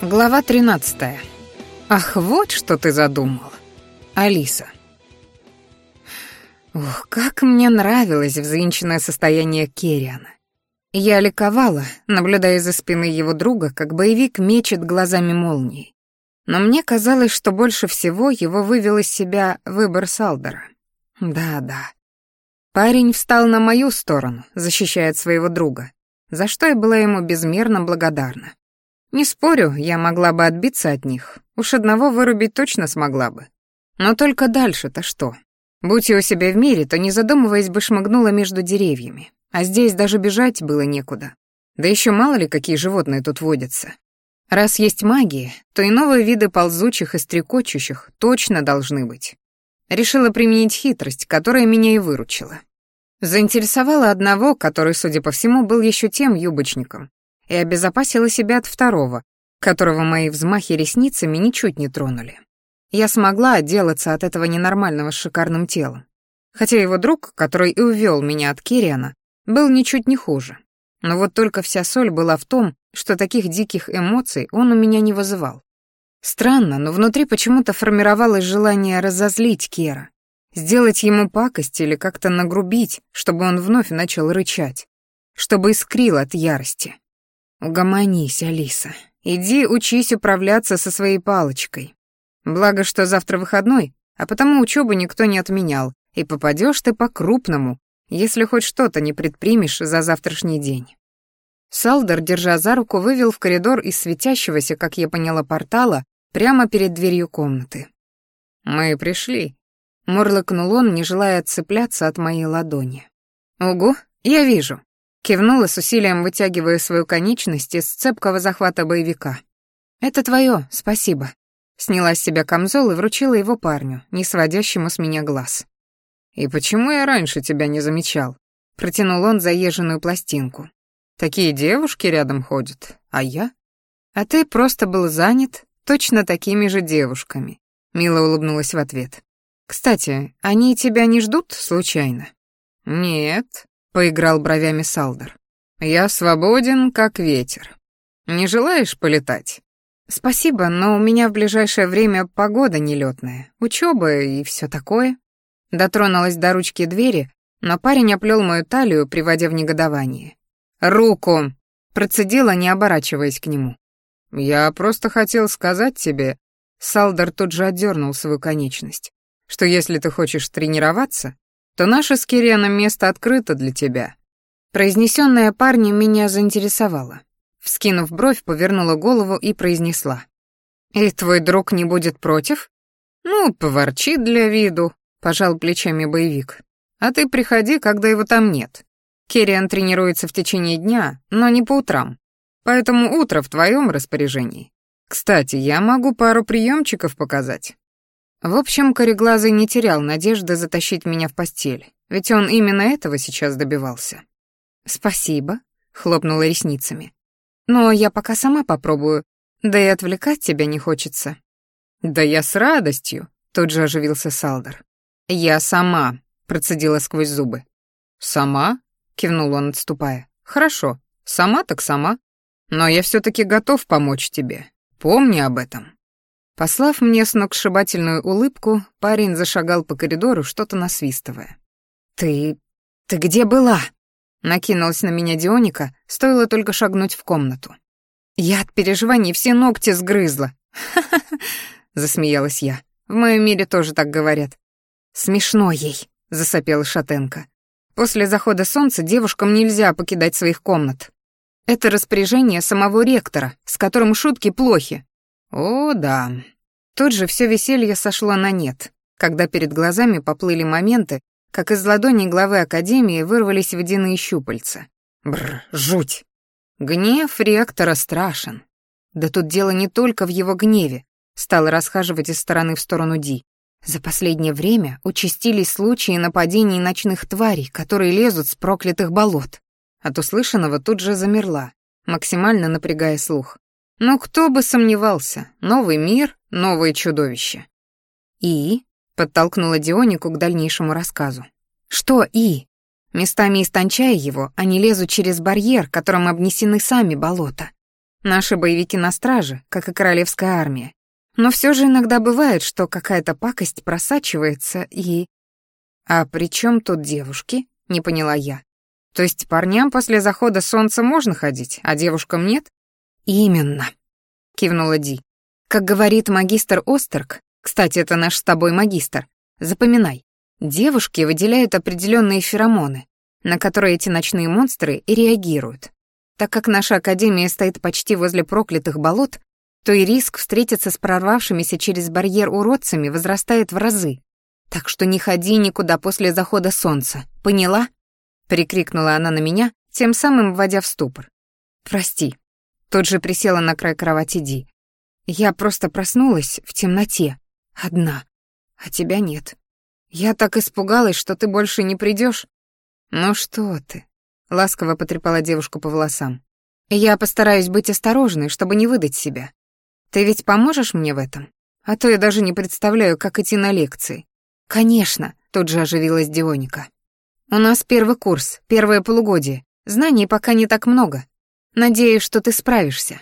Глава 13. Ах, вот что ты задумала. Алиса. Ух, как мне нравилось взвинченное состояние Керриана. Я ликовала, наблюдая за спины его друга, как боевик мечет глазами молнии. Но мне казалось, что больше всего его вывел из себя выбор Салдера. Да-да. Парень встал на мою сторону, защищая своего друга, за что я была ему безмерно благодарна. Не спорю, я могла бы отбиться от них. Уж одного вырубить точно смогла бы. Но только дальше-то что? Будь я у себя в мире, то, не задумываясь бы, шмыгнула между деревьями. А здесь даже бежать было некуда. Да еще мало ли, какие животные тут водятся. Раз есть магия, то и новые виды ползучих и стрекочущих точно должны быть. Решила применить хитрость, которая меня и выручила. Заинтересовала одного, который, судя по всему, был еще тем юбочником, и обезопасила себя от второго, которого мои взмахи ресницами ничуть не тронули. Я смогла отделаться от этого ненормального с шикарным телом. Хотя его друг, который и увел меня от Кириана, был ничуть не хуже. Но вот только вся соль была в том, что таких диких эмоций он у меня не вызывал. Странно, но внутри почему-то формировалось желание разозлить Кера, сделать ему пакость или как-то нагрубить, чтобы он вновь начал рычать, чтобы искрил от ярости. «Угомонись, Алиса. Иди учись управляться со своей палочкой. Благо, что завтра выходной, а потому учебу никто не отменял, и попадешь ты по-крупному, если хоть что-то не предпримешь за завтрашний день». Салдер, держа за руку, вывел в коридор из светящегося, как я поняла, портала прямо перед дверью комнаты. «Мы пришли», — Мурлыкнул он, не желая отцепляться от моей ладони. «Угу, я вижу. Кивнула с усилием, вытягивая свою конечность из цепкого захвата боевика. «Это твое, спасибо». Сняла с себя камзол и вручила его парню, не сводящему с меня глаз. «И почему я раньше тебя не замечал?» Протянул он заезженную пластинку. «Такие девушки рядом ходят, а я?» «А ты просто был занят точно такими же девушками», — мило улыбнулась в ответ. «Кстати, они тебя не ждут случайно?» «Нет», поиграл бровями Салдер. «Я свободен, как ветер. Не желаешь полетать?» «Спасибо, но у меня в ближайшее время погода нелетная, Учёба и всё такое». Дотронулась до ручки двери, но парень оплёл мою талию, приводя в негодование. «Руку!» — процедила, не оборачиваясь к нему. «Я просто хотел сказать тебе...» Салдер тут же отдёрнул свою конечность. «Что если ты хочешь тренироваться, то наше с Киреном место открыто для тебя». Произнесенное парнем меня заинтересовало. Вскинув бровь, повернула голову и произнесла. «И твой друг не будет против?» «Ну, поворчит для виду», — пожал плечами боевик. «А ты приходи, когда его там нет. Керриан тренируется в течение дня, но не по утрам. Поэтому утро в твоем распоряжении. Кстати, я могу пару приемчиков показать. В общем, Кореглазый не терял надежды затащить меня в постель, ведь он именно этого сейчас добивался. «Спасибо», — хлопнула ресницами. «Но я пока сама попробую, да и отвлекать тебя не хочется». «Да я с радостью», — тут же оживился Салдер. «Я сама», — процедила сквозь зубы. «Сама?» — кивнул он, отступая. «Хорошо, сама так сама. Но я все таки готов помочь тебе. Помни об этом». Послав мне сногсшибательную улыбку, парень зашагал по коридору, что-то насвистывая. «Ты... ты где была?» Накинулась на меня Дионика, стоило только шагнуть в комнату. «Я от переживаний все ногти сгрызла!» «Ха-ха-ха!» — засмеялась я. «В моем мире тоже так говорят». «Смешно ей!» — засопела Шатенко. «После захода солнца девушкам нельзя покидать своих комнат. Это распоряжение самого ректора, с которым шутки плохи, о, да. Тут же все веселье сошло на нет, когда перед глазами поплыли моменты, как из ладоней главы Академии вырвались водяные щупальца. Бр, жуть! Гнев ректора страшен. Да тут дело не только в его гневе, стала расхаживать из стороны в сторону Ди. За последнее время участились случаи нападений ночных тварей, которые лезут с проклятых болот. От услышанного тут же замерла, максимально напрягая слух. Но кто бы сомневался, новый мир, новые чудовища. «И?» — подтолкнула Дионику к дальнейшему рассказу. «Что «и»?» Местами истончая его, а они лезут через барьер, которым обнесены сами болота. Наши боевики на страже, как и королевская армия. Но все же иногда бывает, что какая-то пакость просачивается и... «А при чем тут девушки?» — не поняла я. «То есть парням после захода солнца можно ходить, а девушкам нет?» «Именно», — кивнула Ди. «Как говорит магистр Остерк, кстати, это наш с тобой магистр, запоминай, девушки выделяют определенные феромоны, на которые эти ночные монстры и реагируют. Так как наша академия стоит почти возле проклятых болот, то и риск встретиться с прорвавшимися через барьер уродцами возрастает в разы. Так что не ходи никуда после захода солнца, поняла?» — прикрикнула она на меня, тем самым вводя в ступор. «Прости, Тут же присела на край кровати Ди. «Я просто проснулась в темноте, одна, а тебя нет. Я так испугалась, что ты больше не придешь. «Ну что ты?» — ласково потрепала девушку по волосам. «Я постараюсь быть осторожной, чтобы не выдать себя. Ты ведь поможешь мне в этом? А то я даже не представляю, как идти на лекции». «Конечно», — тут же оживилась Дионика. «У нас первый курс, первое полугодие. Знаний пока не так много. Надеюсь, что ты справишься.